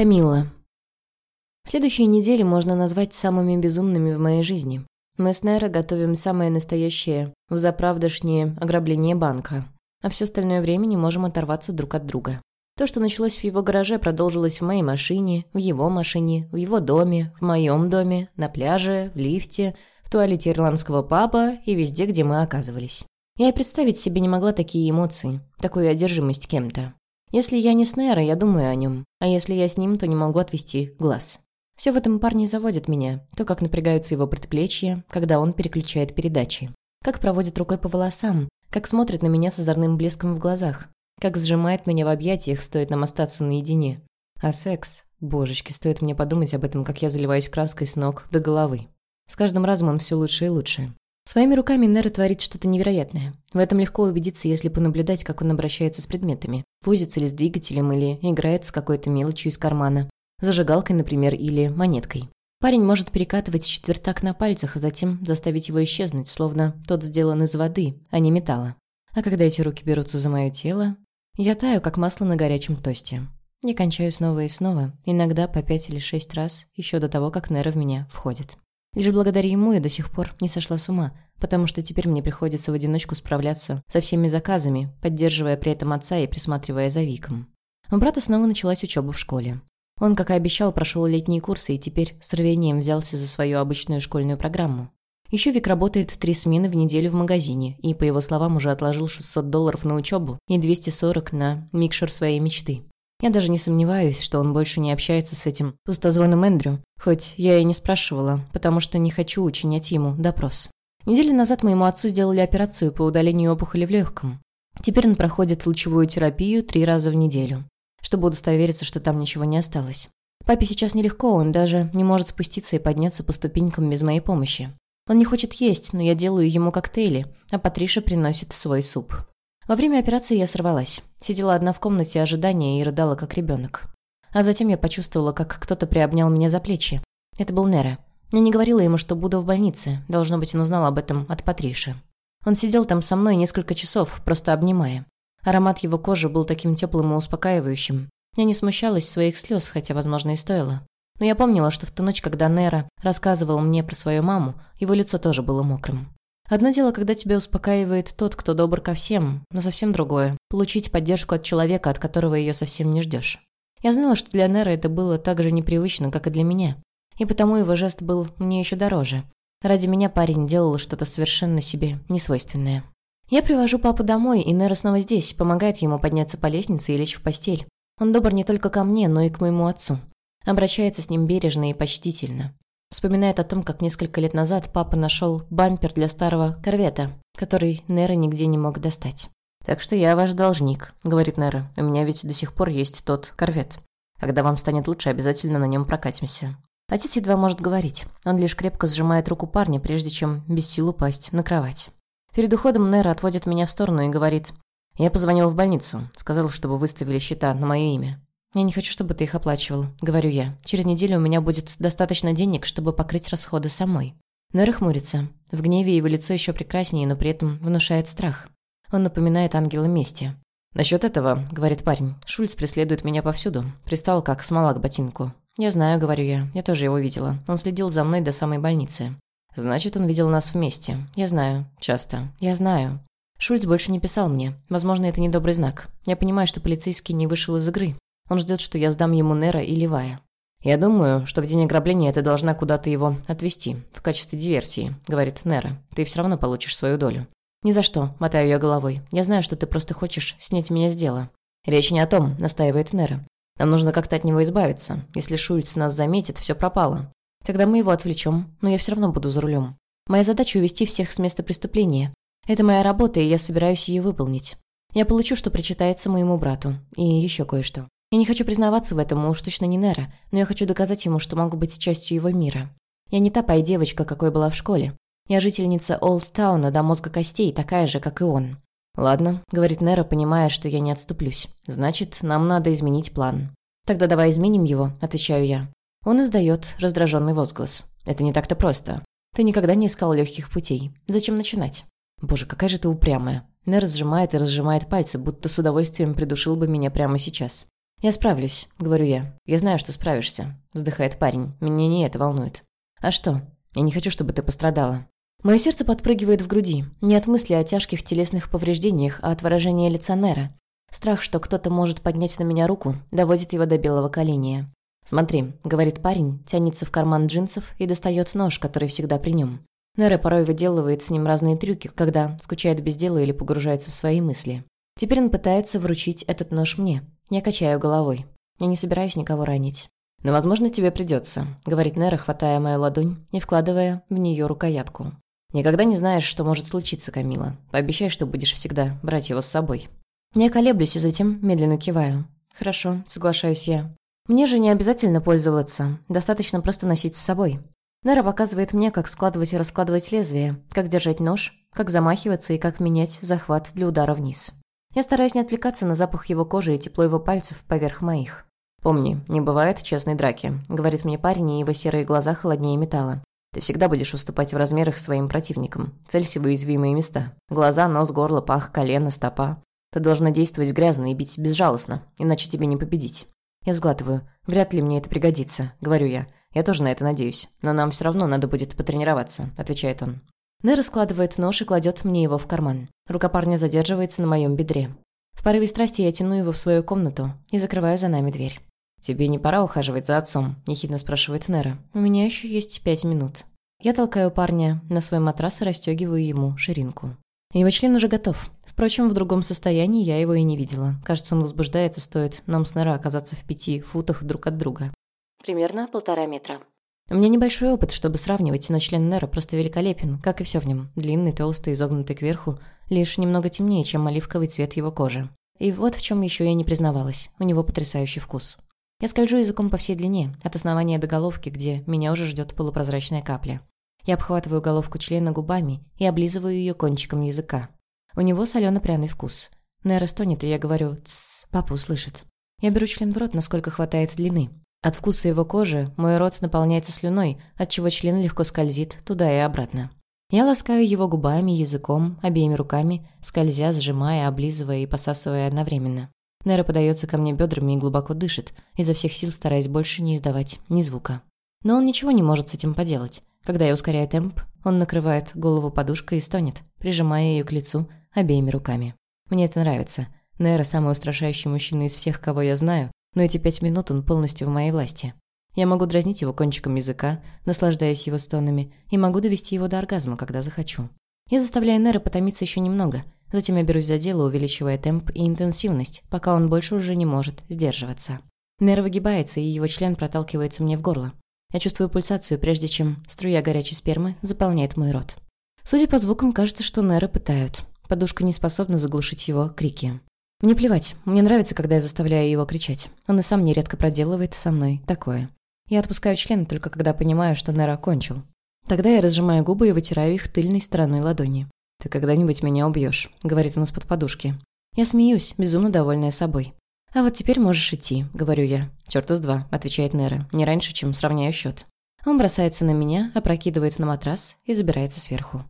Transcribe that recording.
Камилла. Следующие недели можно назвать самыми безумными в моей жизни. Мы с Нейро готовим самое настоящее, взаправдошнее ограбление банка. А все остальное время не можем оторваться друг от друга. То, что началось в его гараже, продолжилось в моей машине, в его машине, в его доме, в моем доме, на пляже, в лифте, в туалете ирландского паба и везде, где мы оказывались. Я и представить себе не могла такие эмоции, такую одержимость кем-то. Если я не с Нейро, я думаю о нем, а если я с ним, то не могу отвести глаз. Все в этом парне заводит меня, то, как напрягаются его предплечья, когда он переключает передачи, как проводит рукой по волосам, как смотрит на меня с озорным блеском в глазах, как сжимает меня в объятиях, стоит нам остаться наедине. А секс, божечки, стоит мне подумать об этом, как я заливаюсь краской с ног до головы. С каждым разом он все лучше и лучше. Своими руками Нера творит что-то невероятное. В этом легко убедиться, если понаблюдать, как он обращается с предметами. Возится ли с двигателем или играет с какой-то мелочью из кармана зажигалкой, например, или монеткой. Парень может перекатывать четвертак на пальцах, а затем заставить его исчезнуть, словно тот сделан из воды, а не металла. А когда эти руки берутся за мое тело, я таю, как масло на горячем тосте. Не кончаю снова и снова, иногда по пять или шесть раз, еще до того, как Нера в меня входит. Лишь благодаря ему я до сих пор не сошла с ума, потому что теперь мне приходится в одиночку справляться со всеми заказами, поддерживая при этом отца и присматривая за Виком. У брата снова началась учеба в школе. Он, как и обещал, прошел летние курсы и теперь с рвением взялся за свою обычную школьную программу. Еще Вик работает три смены в неделю в магазине и, по его словам, уже отложил 600 долларов на учебу и 240 на микшер своей мечты. Я даже не сомневаюсь, что он больше не общается с этим пустозвоном Эндрю, хоть я и не спрашивала, потому что не хочу учинять ему допрос. Неделю назад моему отцу сделали операцию по удалению опухоли в легком. Теперь он проходит лучевую терапию три раза в неделю чтобы удостовериться, что там ничего не осталось. Папе сейчас нелегко, он даже не может спуститься и подняться по ступенькам без моей помощи. Он не хочет есть, но я делаю ему коктейли, а Патриша приносит свой суп. Во время операции я сорвалась. Сидела одна в комнате ожидания и рыдала, как ребенок. А затем я почувствовала, как кто-то приобнял меня за плечи. Это был Нера. Я не говорила ему, что буду в больнице. Должно быть, он узнал об этом от Патриши. Он сидел там со мной несколько часов, просто обнимая. Аромат его кожи был таким теплым и успокаивающим. Я не смущалась своих слез, хотя, возможно, и стоило. Но я помнила, что в ту ночь, когда Нера рассказывал мне про свою маму, его лицо тоже было мокрым. Одно дело, когда тебя успокаивает тот, кто добр ко всем, но совсем другое – получить поддержку от человека, от которого ее совсем не ждешь. Я знала, что для Нера это было так же непривычно, как и для меня. И потому его жест был мне еще дороже. Ради меня парень делал что-то совершенно себе несвойственное. Я привожу папу домой, и Нера снова здесь, помогает ему подняться по лестнице и лечь в постель. Он добр не только ко мне, но и к моему отцу. Обращается с ним бережно и почтительно. Вспоминает о том, как несколько лет назад папа нашел бампер для старого корвета, который Нера нигде не мог достать. «Так что я ваш должник», — говорит Нера. «У меня ведь до сих пор есть тот корвет. Когда вам станет лучше, обязательно на нем прокатимся». Отец едва может говорить. Он лишь крепко сжимает руку парня, прежде чем без сил упасть на кровать. Перед уходом Нера отводит меня в сторону и говорит, «Я позвонил в больницу, сказал, чтобы выставили счета на мое имя. Я не хочу, чтобы ты их оплачивал», — говорю я. «Через неделю у меня будет достаточно денег, чтобы покрыть расходы самой». Нера хмурится. В гневе его лицо еще прекраснее, но при этом внушает страх. Он напоминает ангела мести. «Насчет этого», — говорит парень, — «Шульц преследует меня повсюду. Пристал, как смола к ботинку». «Я знаю», — говорю я. «Я тоже его видела. Он следил за мной до самой больницы. Значит, он видел нас вместе. Я знаю. Часто. Я знаю. Шульц больше не писал мне. Возможно, это недобрый знак. Я понимаю, что полицейский не вышел из игры. Он ждет, что я сдам ему Нера и Левая. «Я думаю, что в день ограбления ты должна куда-то его отвезти, в качестве диверсии», — говорит Нера. «Ты все равно получишь свою долю». «Ни за что», — мотаю я головой. «Я знаю, что ты просто хочешь снять меня с дела». «Речь не о том», — настаивает Нера. «Нам нужно как-то от него избавиться. Если Шульц нас заметит, все пропало. Тогда мы его отвлечем, но я все равно буду за рулем. Моя задача увести всех с места преступления. Это моя работа, и я собираюсь ее выполнить. Я получу, что причитается моему брату. И еще кое-что. Я не хочу признаваться в этом, уж точно не Нера, но я хочу доказать ему, что могу быть частью его мира. Я не та пай-девочка, какой была в школе. Я жительница Олдтауна до мозга костей, такая же, как и он. «Ладно», — говорит Нера, понимая, что я не отступлюсь. «Значит, нам надо изменить план». «Тогда давай изменим его», — отвечаю я. Он издает раздраженный возглас. «Это не так-то просто. Ты никогда не искал легких путей. Зачем начинать?» «Боже, какая же ты упрямая». Нер разжимает и разжимает пальцы, будто с удовольствием придушил бы меня прямо сейчас. «Я справлюсь», — говорю я. «Я знаю, что справишься», — вздыхает парень. «Меня не это волнует». «А что? Я не хочу, чтобы ты пострадала». Мое сердце подпрыгивает в груди. Не от мысли о тяжких телесных повреждениях, а от выражения лица Нера. Страх, что кто-то может поднять на меня руку, доводит его до белого коленя. «Смотри», — говорит парень, тянется в карман джинсов и достает нож, который всегда при нем. Нера порой выделывает с ним разные трюки, когда скучает без дела или погружается в свои мысли. Теперь он пытается вручить этот нож мне. Я качаю головой. Я не собираюсь никого ранить. «Но, возможно, тебе придется», — говорит Нера, хватая мою ладонь и вкладывая в нее рукоятку. «Никогда не знаешь, что может случиться, Камила. Пообещай, что будешь всегда брать его с собой». Я колеблюсь и затем медленно киваю. «Хорошо», — соглашаюсь я. «Мне же не обязательно пользоваться. Достаточно просто носить с собой». Нера показывает мне, как складывать и раскладывать лезвие, как держать нож, как замахиваться и как менять захват для удара вниз. Я стараюсь не отвлекаться на запах его кожи и тепло его пальцев поверх моих. «Помни, не бывает честной драки», — говорит мне парень, и его серые глаза холоднее металла. «Ты всегда будешь уступать в размерах своим противникам. Целься в уязвимые места. Глаза, нос, горло, пах, колено, стопа. Ты должна действовать грязно и бить безжалостно, иначе тебе не победить». Я сглатываю. «Вряд ли мне это пригодится», — говорю я. «Я тоже на это надеюсь. Но нам все равно надо будет потренироваться», — отвечает он. Нэ раскладывает нож и кладет мне его в карман. Рука парня задерживается на моем бедре. В порыве страсти я тяну его в свою комнату и закрываю за нами дверь. «Тебе не пора ухаживать за отцом?» – ехидно спрашивает Нера. «У меня еще есть пять минут». Я толкаю парня на свой матрас и расстегиваю ему ширинку. Его член уже готов. Впрочем, в другом состоянии я его и не видела. Кажется, он возбуждается, стоит нам с Нера оказаться в пяти футах друг от друга. Примерно полтора метра. У меня небольшой опыт, чтобы сравнивать, но член Нера просто великолепен, как и все в нем. Длинный, толстый, изогнутый кверху, лишь немного темнее, чем оливковый цвет его кожи. И вот в чем еще я не признавалась. У него потрясающий вкус. Я скольжу языком по всей длине, от основания до головки, где меня уже ждет полупрозрачная капля. Я обхватываю головку члена губами и облизываю ее кончиком языка. У него солено-пряный вкус. Нера стонет, и я говорю «Тссс», папа услышит. Я беру член в рот, насколько хватает длины. От вкуса его кожи мой рот наполняется слюной, отчего член легко скользит туда и обратно. Я ласкаю его губами, языком, обеими руками, скользя, сжимая, облизывая и посасывая одновременно. Нера подается ко мне бедрами и глубоко дышит, изо всех сил стараясь больше не издавать ни звука. Но он ничего не может с этим поделать. Когда я ускоряю темп, он накрывает голову подушкой и стонет, прижимая ее к лицу обеими руками. Мне это нравится. Нера – самый устрашающий мужчина из всех, кого я знаю, но эти пять минут он полностью в моей власти. Я могу дразнить его кончиком языка, наслаждаясь его стонами, и могу довести его до оргазма, когда захочу. Я заставляю Нера потомиться еще немного, затем я берусь за дело, увеличивая темп и интенсивность, пока он больше уже не может сдерживаться. Нер выгибается, и его член проталкивается мне в горло. Я чувствую пульсацию, прежде чем струя горячей спермы заполняет мой рот. Судя по звукам, кажется, что Нера пытают. Подушка не способна заглушить его крики. Мне плевать, мне нравится, когда я заставляю его кричать. Он и сам нередко проделывает со мной такое. Я отпускаю член только когда понимаю, что Нера кончил. Тогда я разжимаю губы и вытираю их тыльной стороной ладони. «Ты когда-нибудь меня убьешь», — говорит он из-под подушки. Я смеюсь, безумно довольная собой. «А вот теперь можешь идти», — говорю я. «Чёрта с два», — отвечает Нера, не раньше, чем сравняю счет. Он бросается на меня, опрокидывает на матрас и забирается сверху.